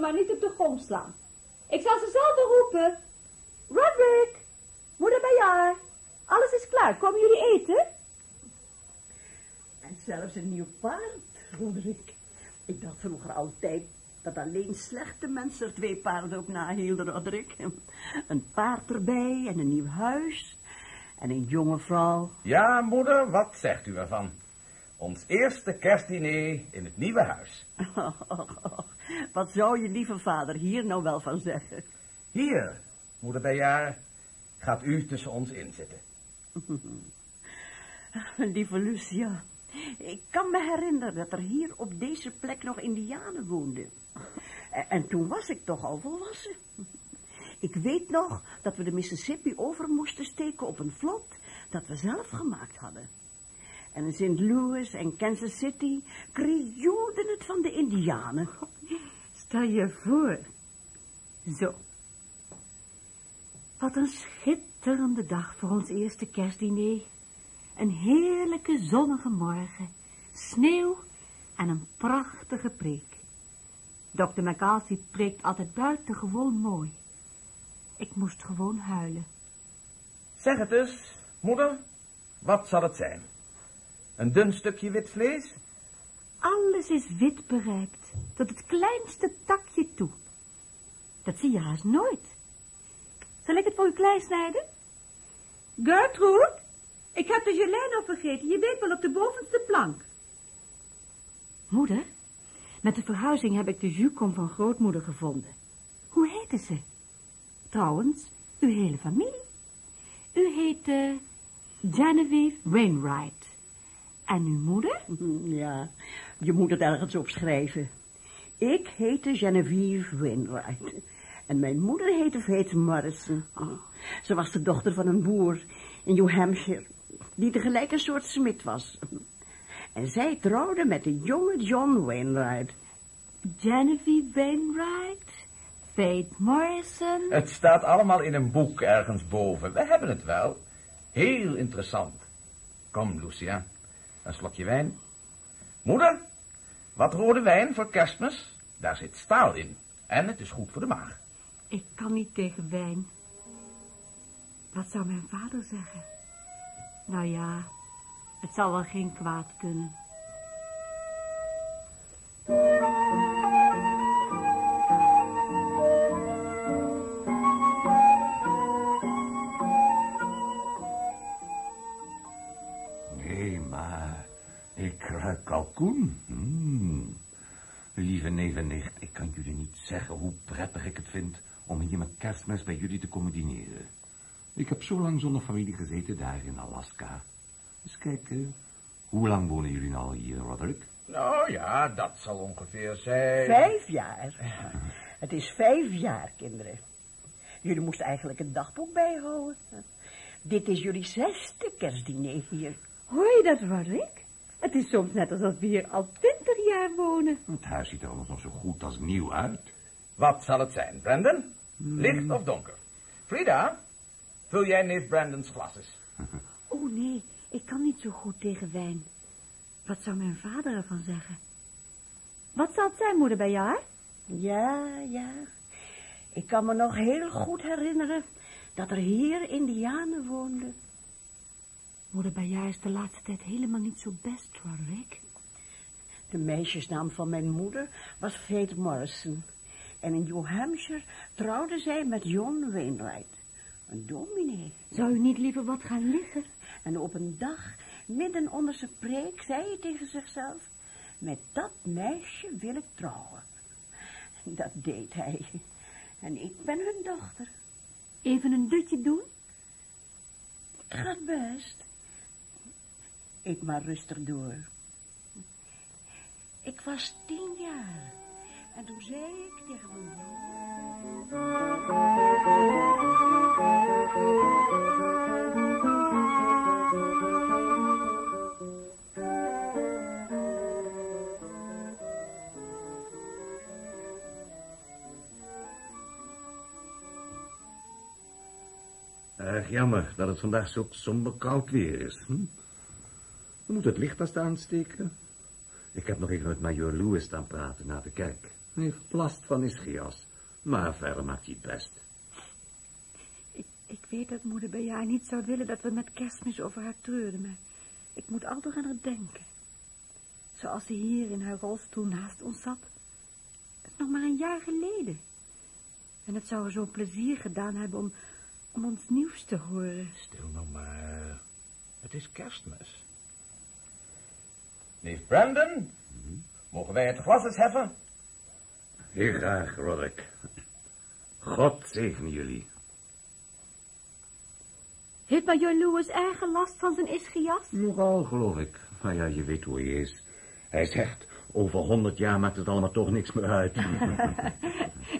maar niet op de grond slaan. Ik zal ze zelf roepen. Roderick, moeder bij jou. Alles is klaar. Komen jullie eten? En zelfs een nieuw paard, Roderick. Ik dacht vroeger altijd dat alleen slechte mensen er twee paarden op nahielden, Roderick. Een paard erbij en een nieuw huis en een jonge vrouw. Ja, moeder, wat zegt u ervan? Ons eerste kerstdiner in het nieuwe huis. wat zou je lieve vader hier nou wel van zeggen? Hier, moeder bij jaar, gaat u tussen ons inzitten. lieve Lucia, ik kan me herinneren dat er hier op deze plek nog indianen woonden. En toen was ik toch al volwassen. Ik weet nog dat we de Mississippi over moesten steken op een vlot dat we zelf gemaakt hadden. En in St. Louis en Kansas City krioelden het van de indianen. Stel je voor. Zo. Wat een schitterende dag voor ons eerste kerstdiner. Een heerlijke zonnige morgen. Sneeuw en een prachtige preek. Dr. McCarthy preekt altijd buitengewoon mooi. Ik moest gewoon huilen. Zeg het eens, moeder. Wat zal het zijn? Een dun stukje wit vlees? Alles is wit bereikt, tot het kleinste takje toe. Dat zie je haast nooit. Zal ik het voor u klein snijden? Gertrude, ik heb de gelei nog vergeten. Je weet wel op de bovenste plank. Moeder, met de verhuizing heb ik de jukom van grootmoeder gevonden. Hoe heette ze? Trouwens, uw hele familie. U heet uh, Genevieve Wainwright. En uw moeder? Ja, je moet het ergens opschrijven. Ik heette Genevieve Wainwright. En mijn moeder heette Faith Morrison. Oh, ze was de dochter van een boer in New Hampshire, die tegelijk een soort smid was. En zij trouwde met de jonge John Wainwright. Genevieve Wainwright? Faith Morrison? Het staat allemaal in een boek ergens boven. We hebben het wel. Heel interessant. Kom, Lucia. Een slokje wijn. Moeder, wat rode wijn voor kerstmis? Daar zit staal in. En het is goed voor de maag. Ik kan niet tegen wijn. Wat zou mijn vader zeggen? Nou ja, het zal wel geen kwaad kunnen. Nee, maar ik ruik kalkoen. Hmm. Lieve neef en nicht, ik kan jullie niet zeggen hoe prettig ik het vind om hier met kerstmis bij jullie te komen dineren. Ik heb zo lang zonder familie gezeten daar in Alaska. Eens kijken, hoe lang wonen jullie nou hier, Roderick? Nou ja, dat zal ongeveer zijn... Vijf jaar. Het is vijf jaar, kinderen. Jullie moesten eigenlijk een dagboek bijhouden. Dit is jullie zesde kerstdiner hier. Hoor je dat, Roderick? Het is soms net alsof we hier al twintig jaar wonen. Het huis ziet er allemaal nog zo goed als nieuw uit. Wat zal het zijn, Brandon? Licht of donker? Frida, vul jij neef Brandons glas eens. Oh nee, ik kan niet zo goed tegen wijn. Wat zou mijn vader ervan zeggen? Wat zal het zijn, moeder, bij jou? Ja, ja. Ik kan me nog heel goed herinneren dat er hier indianen woonden. Moeder, bij jou is de laatste tijd helemaal niet zo best, Roderick. De meisjesnaam van mijn moeder was Faith Morrison. En in New Hampshire trouwde zij met John Wainwright, een dominee. Zou u niet liever wat gaan liggen? En op een dag, midden onder zijn preek, zei hij tegen zichzelf... Met dat meisje wil ik trouwen. Dat deed hij. En ik ben hun dochter. Even een dutje doen? Gaat best. Ik maar rustig door. Ik was tien jaar. En toen zei ik tegen mijn Erg jammer dat het vandaag zo somber koud weer is. Hm? We moeten het licht als aansteken. Ik heb nog even met majoor Lewis staan praten na de kerk. Hij heeft last van ischias, maar verder maakt hij het best. Ik, ik weet dat moeder bij jou niet zou willen dat we met kerstmis over haar treurden, maar ik moet altijd aan haar denken. Zoals ze hier in haar rolstoel naast ons zat. Nog maar een jaar geleden. En het zou haar zo'n plezier gedaan hebben om, om ons nieuws te horen. Stil nou maar. Het is kerstmis. Neef Brandon, mogen wij het glas eens heffen? Heel graag, Roderick. God zegene jullie. Heeft Major Lewis erge last van zijn ischias? Nogal, geloof ik. Maar ja, je weet hoe hij is. Hij zegt, over honderd jaar maakt het allemaal toch niks meer uit.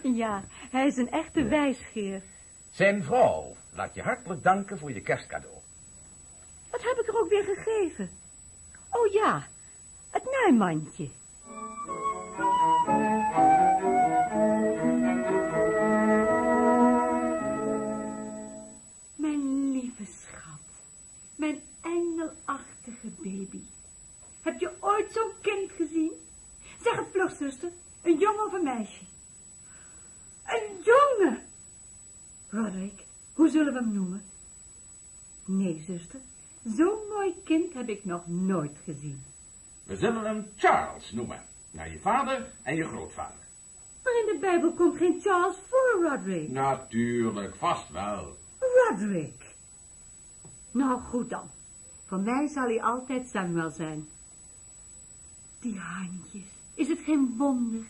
Ja, hij is een echte wijsgeer. Zijn vrouw laat je hartelijk danken voor je kerstcadeau. Wat heb ik er ook weer gegeven? Oh ja, het naaimandje. Mijn lieve schat, mijn engelachtige baby. Heb je ooit zo'n kind gezien? Zeg het vlug, zuster. Een jongen of een meisje? Een jongen! Roderick, hoe zullen we hem noemen? Nee, zuster. Zo'n mooi kind heb ik nog nooit gezien. We zullen hem Charles noemen. Naar je vader en je grootvader. Maar in de Bijbel komt geen Charles voor, Roderick. Natuurlijk, vast wel. Roderick. Nou, goed dan. Voor mij zal hij altijd Samuel zijn. Die handjes. Is het geen wonder?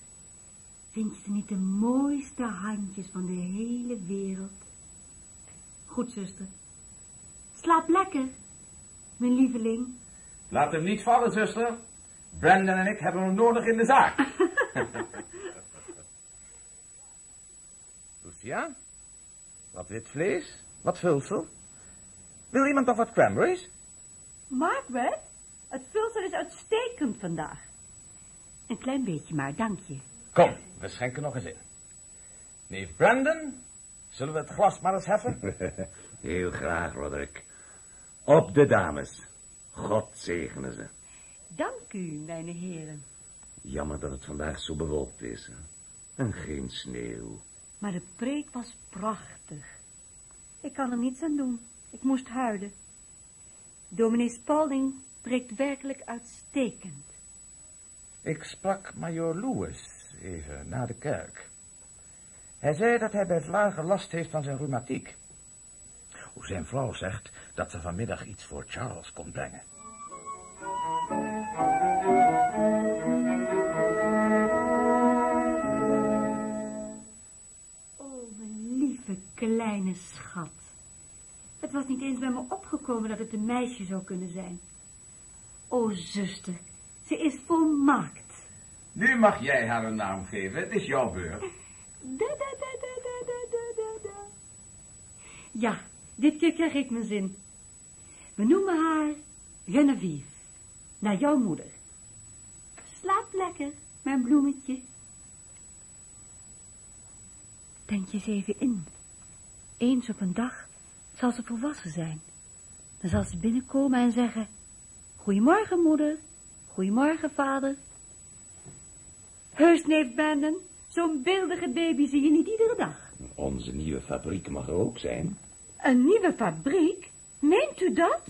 Vind je ze niet de mooiste handjes van de hele wereld? Goed, zuster. Slaap lekker, mijn lieveling. Laat hem niet vallen, zuster. Brandon en ik hebben hem nodig in de zaak. Lucia? Wat wit vlees? Wat vulsel? Wil iemand nog wat cranberries? Margaret, het vulsel is uitstekend vandaag. Een klein beetje maar, dank je. Kom, we schenken nog eens in. Neef Brandon, zullen we het glas maar eens heffen? Heel graag, Roderick. Op de dames. God zegene ze. Dank u, mijn heren. Jammer dat het vandaag zo bewolkt is. hè. En geen sneeuw. Maar de preek was prachtig. Ik kan er niets aan doen. Ik moest huilen. Dominee Spalding preekt werkelijk uitstekend. Ik sprak majoor Lewis even na de kerk. Hij zei dat hij bij het lager last heeft van zijn rheumatiek hoe zijn vrouw zegt dat ze vanmiddag iets voor Charles komt brengen. Oh, mijn lieve kleine schat. Het was niet eens bij me opgekomen dat het een meisje zou kunnen zijn. O, zuster, ze is volmaakt. Nu mag jij haar een naam geven. Het is jouw beurt. Da, da, da, da, da, da, da. Ja, dit keer krijg ik mijn zin. We noemen haar Genevieve, naar jouw moeder. Slaap lekker, mijn bloemetje. Denk je eens even in. Eens op een dag zal ze volwassen zijn. Dan zal ze binnenkomen en zeggen... Goedemorgen, moeder. Goedemorgen, vader. Heus, neef Brandon, zo'n beeldige baby zie je niet iedere dag. Onze nieuwe fabriek mag er ook zijn. Een nieuwe fabriek? Meent u dat?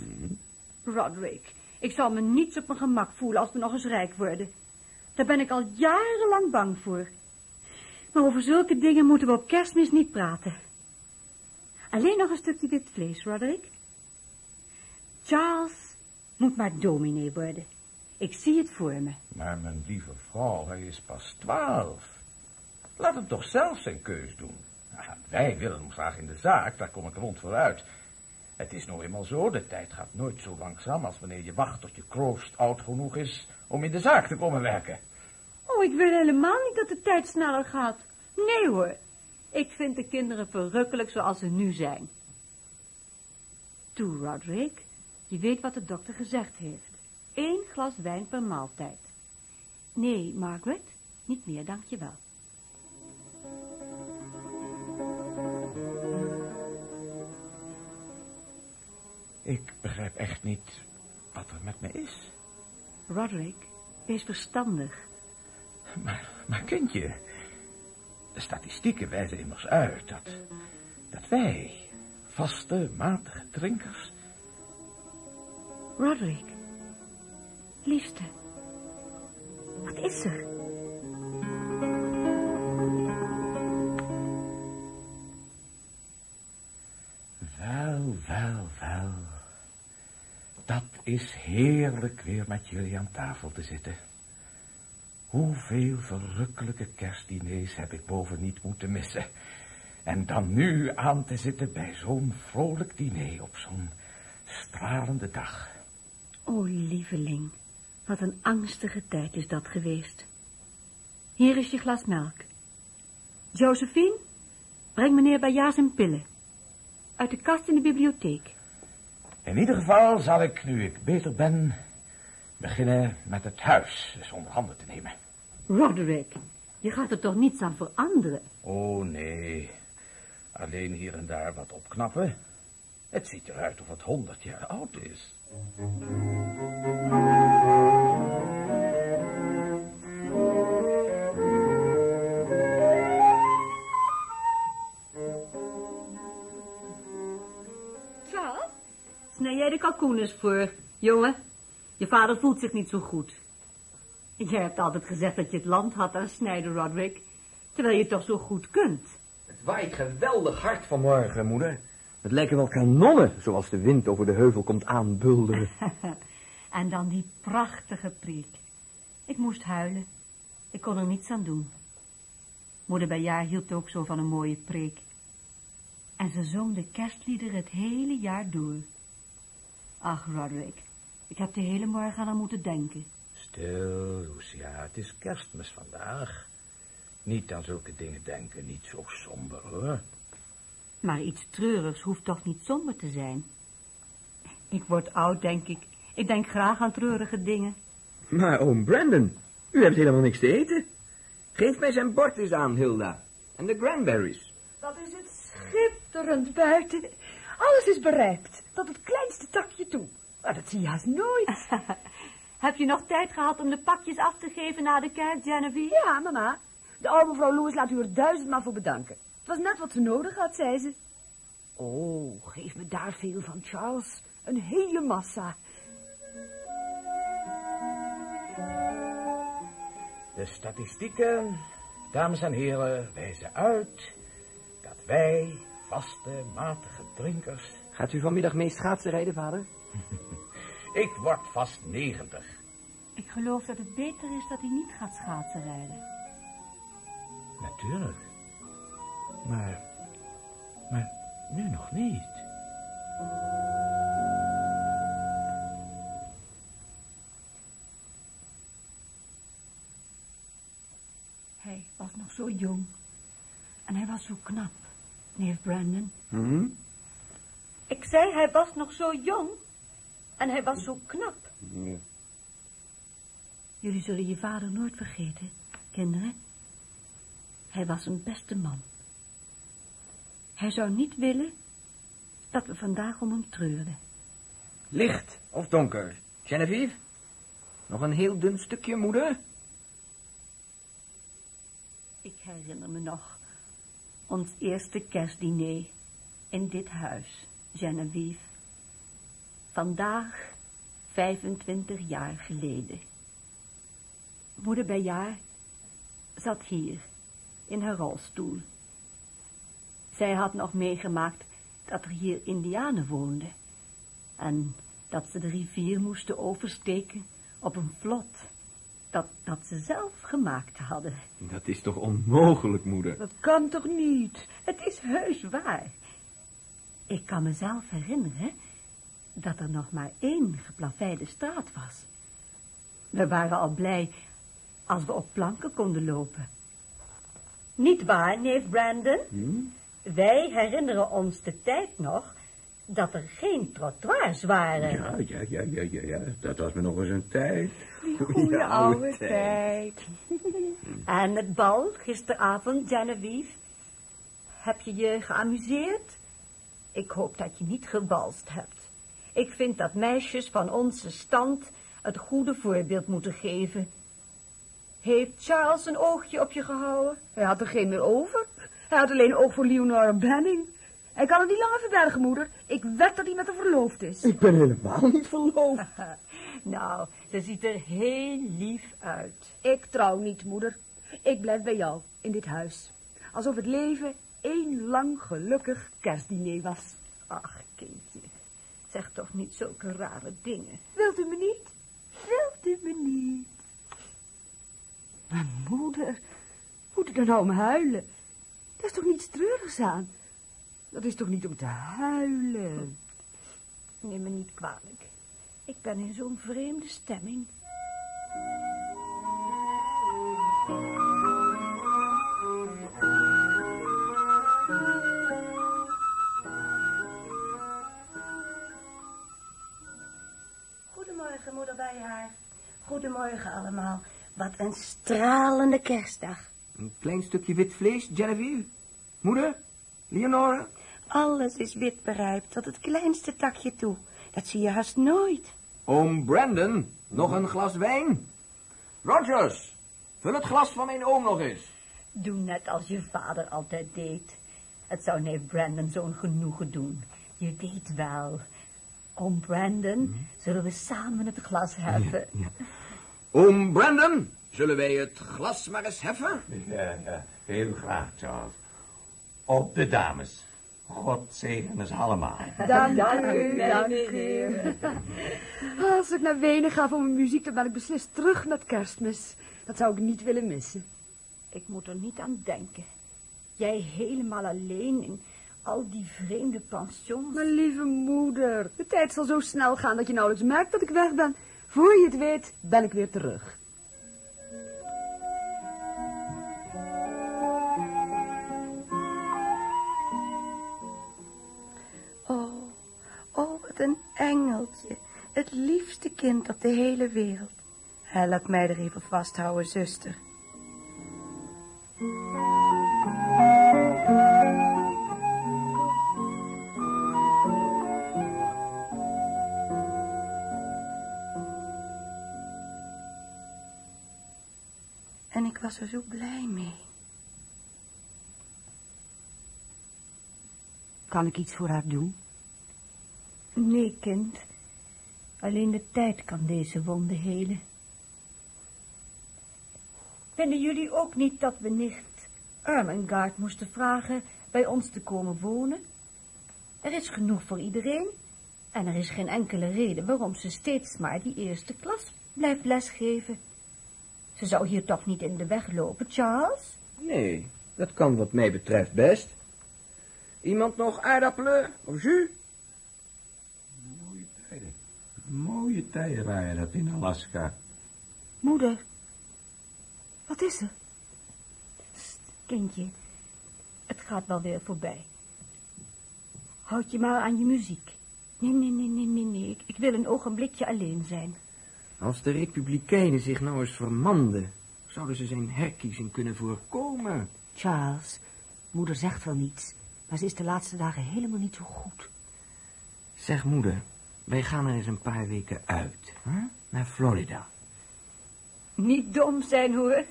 Roderick, ik zal me niets op mijn gemak voelen als we nog eens rijk worden. Daar ben ik al jarenlang bang voor. Maar over zulke dingen moeten we op kerstmis niet praten. Alleen nog een stukje wit vlees, Roderick. Charles moet maar dominee worden. Ik zie het voor me. Maar mijn lieve vrouw, hij is pas twaalf. Laat hem toch zelf zijn keus doen. Ja, wij willen hem graag in de zaak, daar kom ik rond vooruit. Het is nou eenmaal zo, de tijd gaat nooit zo langzaam als wanneer je wacht tot je kroost oud genoeg is om in de zaak te komen werken. Oh, ik wil helemaal niet dat de tijd sneller gaat. Nee hoor, ik vind de kinderen verrukkelijk zoals ze nu zijn. Toe, Roderick, je weet wat de dokter gezegd heeft. Eén glas wijn per maaltijd. Nee, Margaret, niet meer, dank je wel. Ik begrijp echt niet wat er met me is. Roderick, Wees verstandig. Maar, maar kindje, de statistieken wijzen immers uit dat, dat wij, vaste, matige drinkers... Roderick. Liefste. Wat is er? Is heerlijk weer met jullie aan tafel te zitten. Hoeveel verrukkelijke kerstdiners heb ik boven niet moeten missen. En dan nu aan te zitten bij zo'n vrolijk diner op zo'n stralende dag. O, lieveling, wat een angstige tijd is dat geweest. Hier is je glas melk. Josephine, breng meneer Bajaar zijn pillen. Uit de kast in de bibliotheek. In ieder geval zal ik, nu ik beter ben, beginnen met het huis eens onder handen te nemen. Roderick, je gaat er toch niets aan veranderen? Oh, nee. Alleen hier en daar wat opknappen. Het ziet eruit of het honderd jaar oud is. Kalkoen eens voor, jongen. Je vader voelt zich niet zo goed. Jij hebt altijd gezegd dat je het land had aan snijden, Roderick. Terwijl je het toch zo goed kunt. Het waait geweldig hard vanmorgen, moeder. Het lijken wel kanonnen, zoals de wind over de heuvel komt aanbulderen. En dan die prachtige preek. Ik moest huilen. Ik kon er niets aan doen. Moeder bij jaar hield ook zo van een mooie preek. En ze zong de kerstliederen het hele jaar door. Ach, Roderick, ik heb de hele morgen aan haar moeten denken. Stil, Lucia, het is kerstmis vandaag. Niet aan zulke dingen denken, niet zo somber, hoor. Maar iets treurigs hoeft toch niet somber te zijn. Ik word oud, denk ik. Ik denk graag aan treurige dingen. Maar oom Brandon, u hebt helemaal niks te eten. Geef mij zijn bord eens aan, Hilda. En de cranberries. Wat is het schitterend buiten. Alles is bereipt, tot het kleinste takje toe. Maar dat zie je haast nooit. Heb je nog tijd gehad om de pakjes af te geven na de kerk, Genevieve? Ja, mama. De oude mevrouw Lewis laat u er duizendmaal voor bedanken. Het was net wat ze nodig had, zei ze. Oh, geef me daar veel van, Charles. Een hele massa. De statistieken, dames en heren, wijzen uit dat wij, vaste, matige drinkers... Gaat u vanmiddag mee schaatsen rijden, vader? Ik word vast negentig. Ik geloof dat het beter is dat hij niet gaat schaatsen rijden. Natuurlijk. Maar, maar nu nog niet. Hij was nog zo jong. En hij was zo knap, neef Brandon. Hm? Ik zei, hij was nog zo jong. En hij was zo knap. Ja. Jullie zullen je vader nooit vergeten, kinderen. Hij was een beste man. Hij zou niet willen dat we vandaag om hem treurden. Licht of donker? Genevieve? Nog een heel dun stukje, moeder? Ik herinner me nog ons eerste kerstdiner in dit huis, Genevieve. Vandaag, 25 jaar geleden. Moeder bij jaar zat hier, in haar rolstoel. Zij had nog meegemaakt dat er hier indianen woonden. En dat ze de rivier moesten oversteken op een vlot. Dat, dat ze zelf gemaakt hadden. Dat is toch onmogelijk, moeder? Dat kan toch niet? Het is heus waar. Ik kan mezelf herinneren dat er nog maar één geplaveide straat was. We waren al blij als we op planken konden lopen. Niet waar, neef Brandon? Wij herinneren ons de tijd nog dat er geen trottoirs waren. Ja, ja, ja, ja, ja, ja. Dat was me nog eens een tijd. Die goede oude tijd. En het bal gisteravond, Genevieve. Heb je je geamuseerd? Ik hoop dat je niet gebalst hebt. Ik vind dat meisjes van onze stand het goede voorbeeld moeten geven. Heeft Charles een oogje op je gehouden? Hij had er geen meer over. Hij had alleen oog voor Leonora Benning. Hij kan het niet langer verbergen, moeder. Ik wed dat hij met haar verloofd is. Ik ben helemaal niet verloofd. Nou, ze ziet er heel lief uit. Ik trouw niet, moeder. Ik blijf bij jou, in dit huis. Alsof het leven één lang gelukkig kerstdiner was. Ach, kindje, zeg toch niet zulke rare dingen. Wilt u me niet? Wilt u me niet? Maar moeder, moet u dan nou om huilen? Daar is toch niets treurigs aan? Dat is toch niet om te huilen? Neem me niet kwalijk. Ik ben in zo'n vreemde stemming. Goedemorgen, moeder bij haar. Goedemorgen allemaal. Wat een stralende kerstdag. Een klein stukje wit vlees, Genevieve. Moeder? Leonora? Alles is wit berijpt, tot het kleinste takje toe. Dat zie je haast nooit. Oom Brandon, nog een glas wijn? Rogers, vul het glas van mijn oom nog eens. Doe net als je vader altijd deed. Het zou neef Brandon zo'n genoegen doen. Je weet wel. Oom Brandon, zullen we samen het glas heffen? Oom Brandon, zullen wij het glas maar eens heffen? Ja, ja, heel graag, Charles. Op de dames. God zegen ze allemaal. Dank u, dank u. Als ik naar Wenen ga voor mijn muziek, dan ben ik beslist terug met kerstmis. Dat zou ik niet willen missen. Ik moet er niet aan denken. Jij helemaal alleen in al die vreemde pensions. Mijn lieve moeder, de tijd zal zo snel gaan dat je nauwelijks merkt dat ik weg ben. Voor je het weet, ben ik weer terug. Engeltje. Het liefste kind op de hele wereld. Help mij er even vasthouden, zuster. En ik was er zo blij mee. Kan ik iets voor haar doen? Nee, kind. Alleen de tijd kan deze wonden helen. Vinden jullie ook niet dat we nicht Ermengarde moesten vragen bij ons te komen wonen? Er is genoeg voor iedereen. En er is geen enkele reden waarom ze steeds maar die eerste klas blijft lesgeven. Ze zou hier toch niet in de weg lopen, Charles? Nee, dat kan wat mij betreft best. Iemand nog aardappelen of jus? Mooie tijden. Waren dat in Alaska. Moeder, wat is er? Sst, kindje, het gaat wel weer voorbij. Houd je maar aan je muziek. Nee, nee, nee, nee, nee, nee. Ik, ik wil een ogenblikje alleen zijn. Als de republikeinen zich nou eens vermanden, zouden ze zijn herkiezing kunnen voorkomen. Charles, moeder zegt wel niets, maar ze is de laatste dagen helemaal niet zo goed. Zeg moeder, wij gaan er eens een paar weken uit, hè? naar Florida. Niet dom zijn, hoor.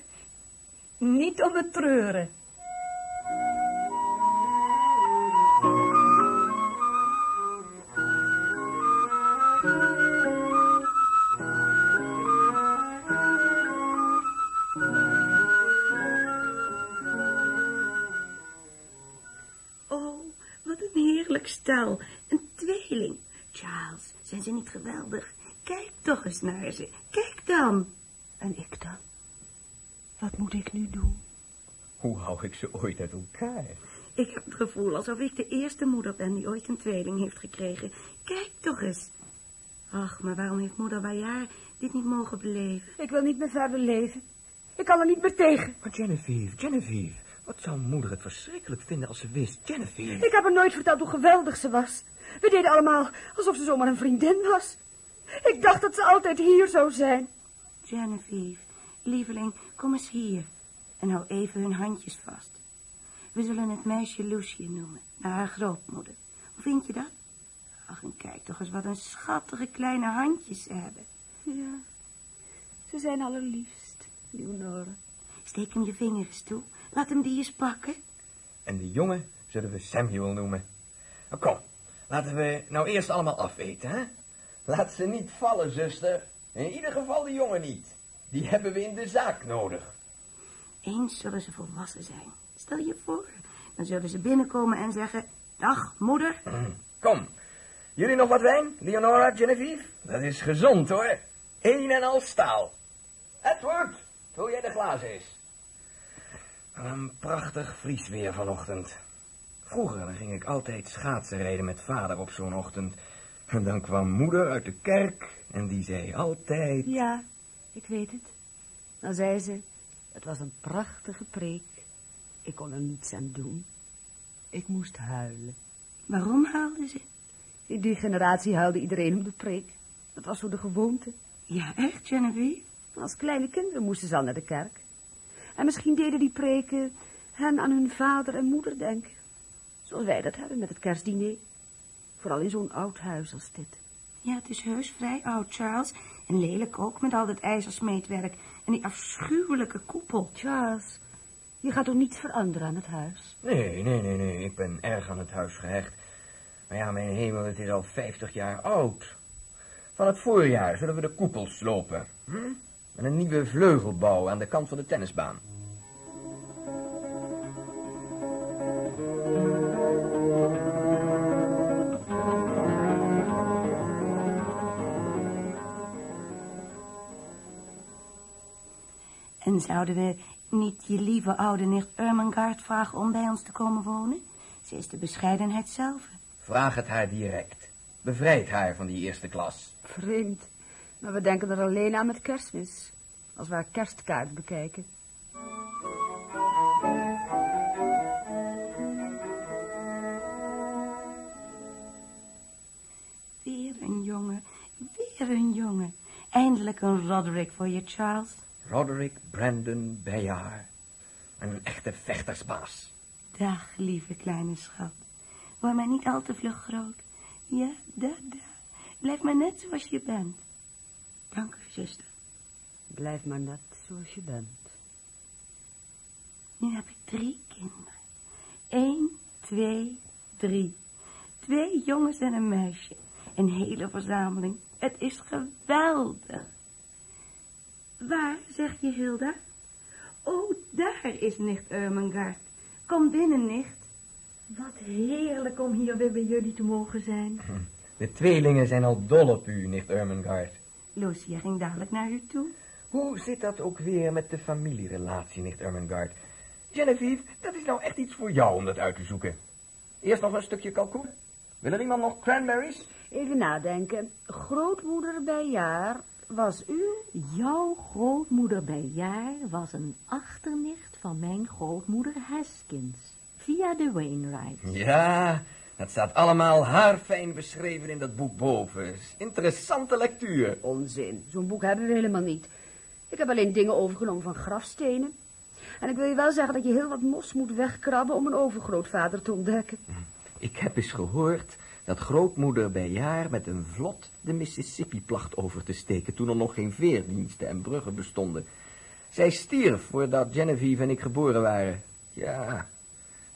Niet om het treuren. Geweldig? Kijk toch eens naar ze. Kijk dan. En ik dan? Wat moet ik nu doen? Hoe hou ik ze ooit uit elkaar? Ik heb het gevoel alsof ik de eerste moeder ben die ooit een tweeling heeft gekregen. Kijk toch eens. Ach, maar waarom heeft moeder Bayard dit niet mogen beleven? Ik wil niet meer verder leven. Ik kan er niet meer tegen. Maar Genevieve, Genevieve, wat zou moeder het verschrikkelijk vinden als ze wist, Genevieve? Ik heb haar nooit verteld hoe geweldig ze was. We deden allemaal alsof ze zomaar een vriendin was. Ik dacht dat ze altijd hier zou zijn. Genevieve, lieveling, kom eens hier. En hou even hun handjes vast. We zullen het meisje Lucie noemen, naar haar grootmoeder. Hoe vind je dat? Ach, en kijk toch eens wat een schattige kleine handjes ze hebben. Ja, ze zijn allerliefst, Leonore. Steek hem je vingers toe. Laat hem die eens pakken. En de jongen zullen we Samuel noemen. Nou, kom, laten we nou eerst allemaal afeten, hè? Laat ze niet vallen, zuster. In ieder geval de jongen niet. Die hebben we in de zaak nodig. Eens zullen ze volwassen zijn. Stel je voor. Dan zullen ze binnenkomen en zeggen... Dag, moeder. Kom, jullie nog wat wijn, Leonora, Genevieve? Dat is gezond, hoor. Een en al staal. Edward, vul jij de glazen eens. Een prachtig vriesweer vanochtend. Vroeger dan ging ik altijd schaatsen rijden met vader op zo'n ochtend. En dan kwam moeder uit de kerk en die zei altijd... Ja, ik weet het. Dan zei ze, het was een prachtige preek. Ik kon er niets aan doen. Ik moest huilen. Waarom huilden ze? In die generatie huilde iedereen om de preek. Dat was zo de gewoonte. Ja, echt, Genevieve? Als kleine kinderen moesten ze al naar de kerk. En misschien deden die preken hen aan hun vader en moeder denken. Zoals wij dat hebben met het kerstdiner. Vooral in zo'n oud huis als dit. Ja, het is heus vrij oud, Charles. En lelijk ook, met al dat ijzersmeetwerk en die afschuwelijke koepel. Charles, je gaat toch niets veranderen aan het huis? Nee, nee, nee, nee, ik ben erg aan het huis gehecht. Maar ja, mijn hemel, het is al vijftig jaar oud. Van het voorjaar zullen we de koepel slopen. Hm? En een nieuwe vleugel bouwen aan de kant van de tennisbaan. En zouden we niet je lieve oude nicht Ermengarde vragen om bij ons te komen wonen? Ze is de bescheidenheid zelf. Vraag het haar direct. Bevrijd haar van die eerste klas. Vreemd. Maar we denken er alleen aan met kerstmis. Als we haar kerstkaart bekijken. Weer een jongen, weer een jongen. Eindelijk een Roderick voor je, Charles. Roderick Brandon Bayard. Een echte vechtersbaas. Dag, lieve kleine schat. Word maar niet al te vlug groot. Ja, daar, daar. Blijf maar net zoals je bent. Dank u, zuster. Blijf maar net zoals je bent. Nu heb ik drie kinderen. Eén, twee, drie. Twee jongens en een meisje. Een hele verzameling. Het is geweldig. Waar, zegt je Hilda? Oh, daar is nicht Ermengarde. Kom binnen, nicht. Wat heerlijk om hier weer bij jullie te mogen zijn. De tweelingen zijn al dol op u, nicht Ermengarde. Lucia ging dadelijk naar u toe. Hoe zit dat ook weer met de familierelatie, nicht Ermengarde? Genevieve, dat is nou echt iets voor jou om dat uit te zoeken. Eerst nog een stukje kalkoen. Wil er iemand nog cranberries? Even nadenken. Grootmoeder bij jaar was u? Jouw grootmoeder bij jaar was een achternicht van mijn grootmoeder Haskins. Via de Wainwright. Ja, dat staat allemaal haarfijn beschreven in dat boek boven. Interessante lectuur. Onzin. Zo'n boek hebben we helemaal niet. Ik heb alleen dingen overgenomen van grafstenen. En ik wil je wel zeggen dat je heel wat mos moet wegkrabben om een overgrootvader te ontdekken. Ik heb eens gehoord dat grootmoeder bij jaar met een vlot de Mississippi placht over te steken toen er nog geen veerdiensten en bruggen bestonden. Zij stierf voordat Genevieve en ik geboren waren. Ja,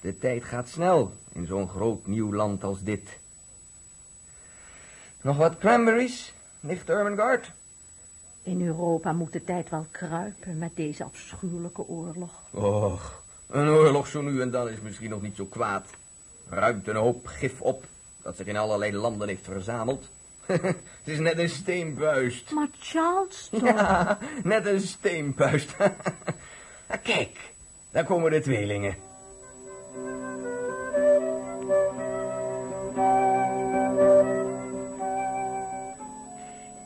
de tijd gaat snel in zo'n groot nieuw land als dit. Nog wat cranberries, nicht Ermengarde? In Europa moet de tijd wel kruipen met deze afschuwelijke oorlog. Och, een oorlog zo nu en dan is misschien nog niet zo kwaad. Ruimt een hoop gif op dat zich in allerlei landen heeft verzameld. Het is net een steenbuist. Maar Charles toch? Ja, net een steenpuist. Ah, Kijk, daar komen de tweelingen.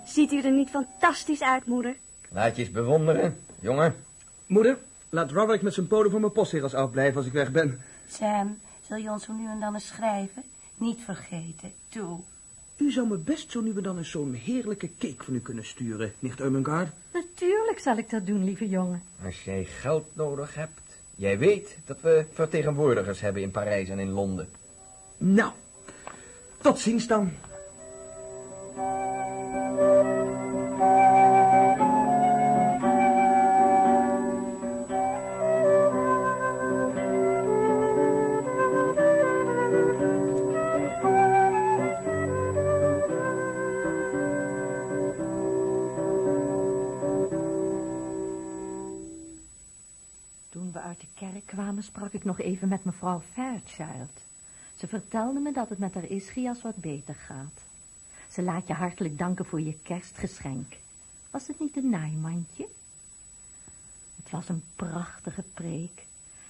Ziet u er niet fantastisch uit, moeder? Laat je eens bewonderen, jongen. Moeder, laat Roderick met zijn polen voor mijn postzegels afblijven als ik weg ben. Sam, zul je ons zo nu en dan eens schrijven? Niet vergeten, toe. U zou me best zo nu en dan eens zo'n heerlijke cake van u kunnen sturen, nicht Ermengarde. Natuurlijk zal ik dat doen, lieve jongen. Als jij geld nodig hebt. Jij weet dat we vertegenwoordigers hebben in Parijs en in Londen. Nou, tot ziens dan. Kwamen sprak ik nog even met mevrouw Fairchild. Ze vertelde me dat het met haar Ischias wat beter gaat. Ze laat je hartelijk danken voor je kerstgeschenk. Was het niet een naaimandje? Het was een prachtige preek.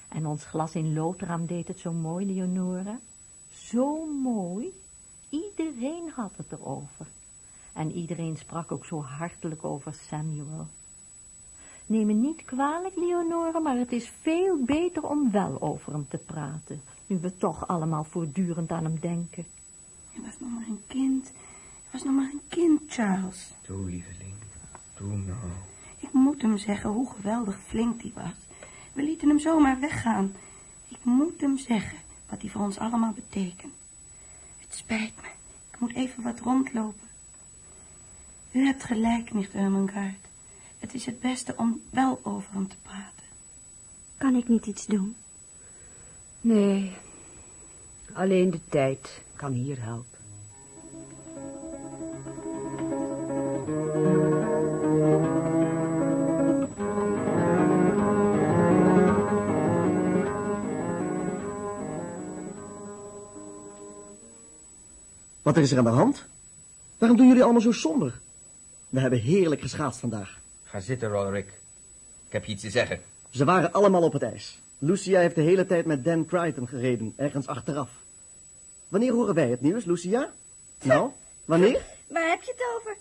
En ons glas in loodraam deed het zo mooi, Leonore. Zo mooi. Iedereen had het erover. En iedereen sprak ook zo hartelijk over Samuel. Neem me niet kwalijk, Leonore, maar het is veel beter om wel over hem te praten, nu we toch allemaal voortdurend aan hem denken. Hij was nog maar een kind. Hij was nog maar een kind, Charles. Toe, lieveling. Toe nou. Ik moet hem zeggen hoe geweldig flink hij was. We lieten hem zomaar weggaan. Ik moet hem zeggen wat hij voor ons allemaal betekent. Het spijt me. Ik moet even wat rondlopen. U hebt gelijk, nicht Ermengaard. Het is het beste om wel over hem te praten. Kan ik niet iets doen? Nee, alleen de tijd kan hier helpen. Wat is er aan de hand? Waarom doen jullie allemaal zo somber? We hebben heerlijk geschaatst vandaag. Ga zitten, Roderick. Ik heb je iets te zeggen. Ze waren allemaal op het ijs. Lucia heeft de hele tijd met Dan Crichton gereden, ergens achteraf. Wanneer horen wij het nieuws, Lucia? Nou, wanneer? Waar heb je het over?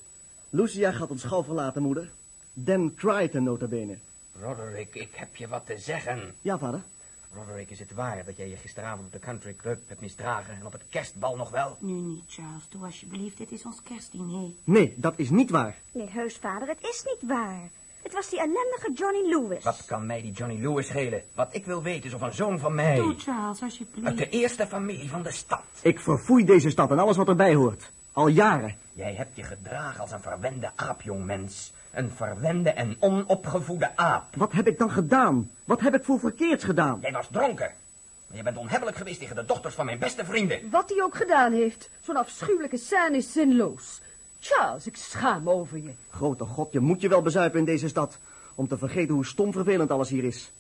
Lucia gaat ons gauw verlaten, moeder. Dan Crichton, nota bene. Roderick, ik heb je wat te zeggen. Ja, vader? Roderick, is het waar dat jij je gisteravond op de country club hebt misdragen en op het kerstbal nog wel? Nu niet, Charles. Doe alsjeblieft. Dit is ons kerstdiner. Nee, dat is niet waar. Nee, heus vader, het is niet waar. Het was die ellendige Johnny Lewis. Wat kan mij die Johnny Lewis schelen? Wat ik wil weten is of een zoon van mij... Doe, Charles, alsjeblieft. Uit de eerste familie van de stad. Ik verfoei deze stad en alles wat erbij hoort. Al jaren. Jij hebt je gedragen als een verwende aap, jongmens. Een verwende en onopgevoede aap. Wat heb ik dan gedaan? Wat heb ik voor verkeerds gedaan? Jij was dronken. Maar je bent onhebbelijk geweest tegen de dochters van mijn beste vrienden. Wat hij ook gedaan heeft, zo'n afschuwelijke scène is zinloos. Charles, ik schaam me over je. Grote god, je moet je wel bezuipen in deze stad. Om te vergeten hoe stom vervelend alles hier is.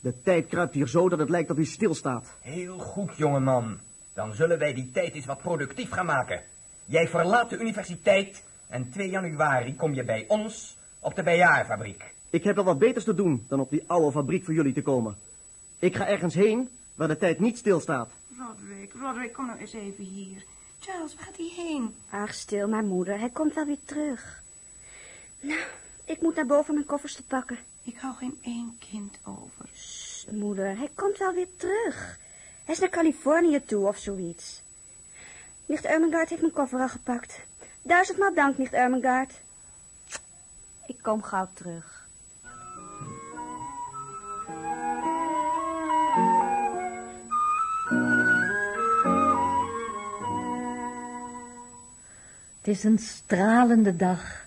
De tijd kruipt hier zo dat het lijkt dat hij stilstaat. Heel goed, jongeman. Dan zullen wij die tijd eens wat productief gaan maken. Jij verlaat de universiteit en 2 januari kom je bij ons op de Bejaarfabriek. Ik heb wel wat beters te doen dan op die oude fabriek voor jullie te komen. Ik ga ergens heen waar de tijd niet stilstaat. Roderick, Roderick, kom nou eens even hier. Charles, waar gaat hij heen? Ach, stil, mijn moeder. Hij komt wel weer terug. Nou, ik moet naar boven mijn koffers te pakken. Ik hou geen één kind over. Sst, moeder, hij komt wel weer terug. Hij is naar Californië toe of zoiets. Nicht Ermengaard heeft mijn koffer al gepakt. Duizendmaal dank, nicht Ermengaard. Ik kom gauw terug. Het is een stralende dag.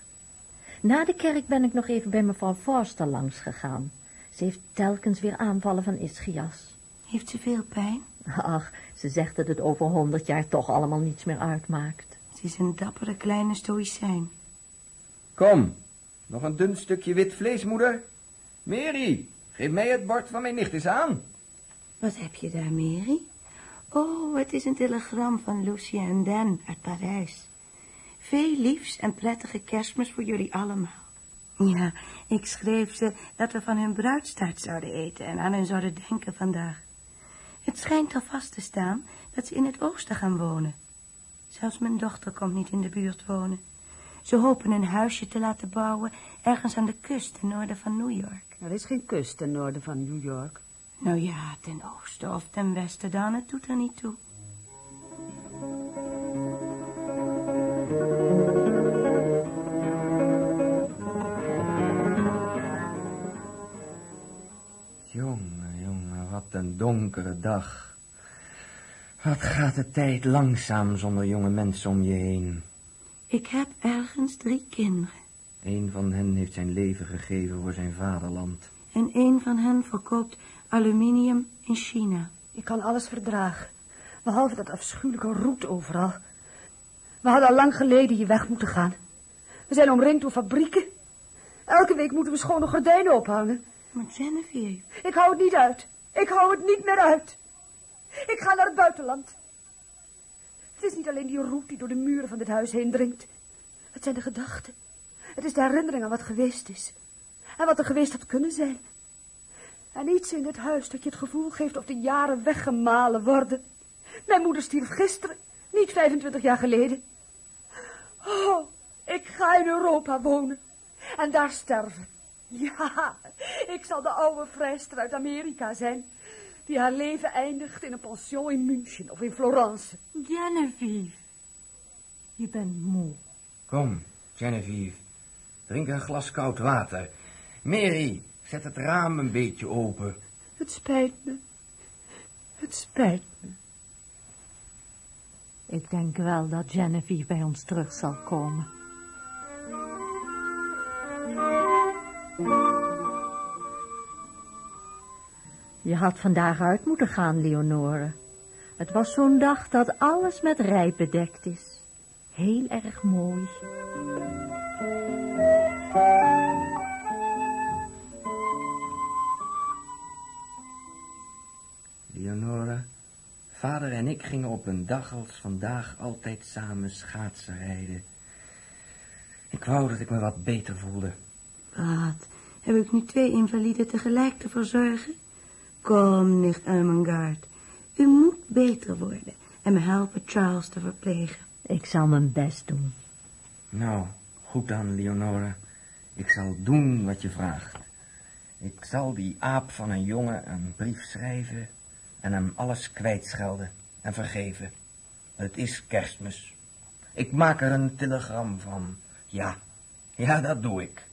Na de kerk ben ik nog even bij mevrouw Forster langs gegaan. Ze heeft telkens weer aanvallen van ischias. Heeft ze veel pijn? Ach, ze zegt dat het over honderd jaar toch allemaal niets meer uitmaakt. Ze is een dappere kleine stoïcijn. Kom, nog een dun stukje wit vlees, moeder. Mary, geef mij het bord van mijn nicht eens aan. Wat heb je daar, Mary? Oh, het is een telegram van Lucia en Dan uit Parijs. Veel liefs en prettige kerstmis voor jullie allemaal. Ja, ik schreef ze dat we van hun bruidstaart zouden eten en aan hen zouden denken vandaag. Het schijnt al vast te staan dat ze in het oosten gaan wonen. Zelfs mijn dochter komt niet in de buurt wonen. Ze hopen een huisje te laten bouwen ergens aan de kust ten noorden van New York. Er is geen kust ten noorden van New York. Nou ja, ten oosten of ten westen dan, het doet er niet toe. Donkere dag. Wat gaat de tijd langzaam zonder jonge mensen om je heen. Ik heb ergens drie kinderen. Een van hen heeft zijn leven gegeven voor zijn vaderland. En een van hen verkoopt aluminium in China. Ik kan alles verdragen, behalve dat afschuwelijke roet overal. We hadden al lang geleden hier weg moeten gaan. We zijn omringd door fabrieken. Elke week moeten we schone gordijnen ophangen. Maar Genevieve... Ik hou het niet uit. Ik hou het niet meer uit. Ik ga naar het buitenland. Het is niet alleen die roet die door de muren van dit huis heen dringt. Het zijn de gedachten. Het is de herinnering aan wat geweest is. En wat er geweest had kunnen zijn. En iets in dit huis dat je het gevoel geeft of de jaren weggemalen worden. Mijn moeder stierf gisteren, niet 25 jaar geleden. Oh, ik ga in Europa wonen en daar sterven. Ja, ik zal de oude vrijster uit Amerika zijn, die haar leven eindigt in een pension in München of in Florence. Genevieve, je bent moe. Kom, Genevieve. Drink een glas koud water. Mary, zet het raam een beetje open. Het spijt me. Het spijt me. Ik denk wel dat Genevieve bij ons terug zal komen. Je had vandaag uit moeten gaan, Leonore. Het was zo'n dag dat alles met rijp bedekt is. Heel erg mooi. Leonore, vader en ik gingen op een dag als vandaag altijd samen schaatsen rijden. Ik wou dat ik me wat beter voelde. Wat? Heb ik nu twee invaliden tegelijk te verzorgen? Kom, nicht Ermengarde. U moet beter worden en me helpen Charles te verplegen. Ik zal mijn best doen. Nou, goed dan, Leonore. Ik zal doen wat je vraagt. Ik zal die aap van een jongen een brief schrijven en hem alles kwijtschelden en vergeven. Het is kerstmis. Ik maak er een telegram van. Ja, ja, dat doe ik.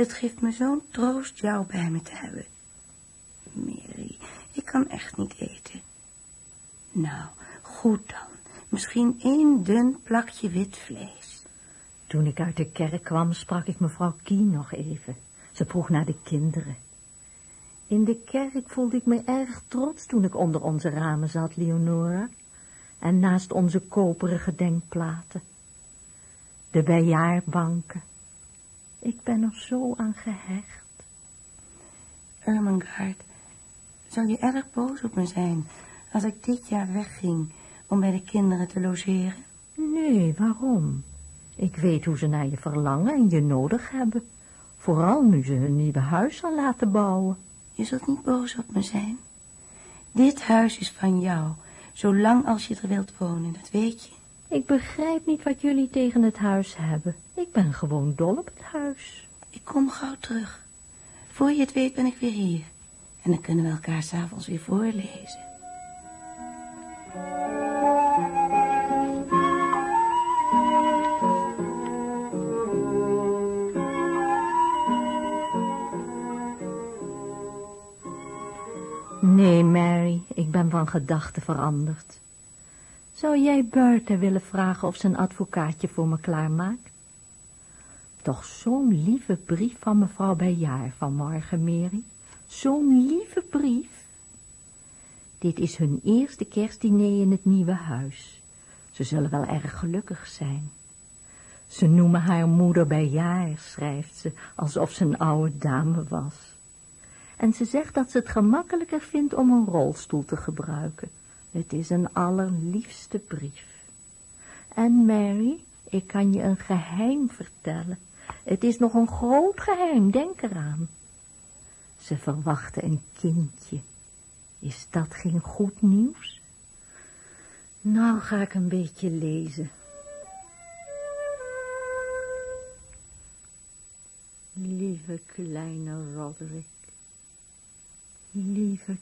Het geeft me zo'n troost jou bij me te hebben. Mary, ik kan echt niet eten. Nou, goed dan. Misschien één dun plakje wit vlees. Toen ik uit de kerk kwam, sprak ik mevrouw Kien nog even. Ze vroeg naar de kinderen. In de kerk voelde ik me erg trots toen ik onder onze ramen zat, Leonora. En naast onze koperen gedenkplaten. De bijjaarbanken. Ik ben er zo aan gehecht. Ermengarde, zou je erg boos op me zijn als ik dit jaar wegging om bij de kinderen te logeren? Nee, waarom? Ik weet hoe ze naar je verlangen en je nodig hebben. Vooral nu ze hun nieuwe huis zal laten bouwen. Je zult niet boos op me zijn. Dit huis is van jou, zolang als je er wilt wonen, dat weet je. Ik begrijp niet wat jullie tegen het huis hebben. Ik ben gewoon dol op het huis. Ik kom gauw terug. Voor je het weet ben ik weer hier. En dan kunnen we elkaar s'avonds weer voorlezen. Nee, Mary, ik ben van gedachten veranderd. Zou jij Bertha willen vragen of ze een advocaatje voor me klaarmaakt? Toch zo'n lieve brief van mevrouw Bijjaar vanmorgen, Mary. Zo'n lieve brief. Dit is hun eerste kerstdiner in het nieuwe huis. Ze zullen wel erg gelukkig zijn. Ze noemen haar moeder Bijjaar, schrijft ze, alsof ze een oude dame was. En ze zegt dat ze het gemakkelijker vindt om een rolstoel te gebruiken. Het is een allerliefste brief. En Mary, ik kan je een geheim vertellen. Het is nog een groot geheim, denk eraan. Ze verwachten een kindje. Is dat geen goed nieuws? Nou ga ik een beetje lezen. Lieve kleine Roderick. Lieve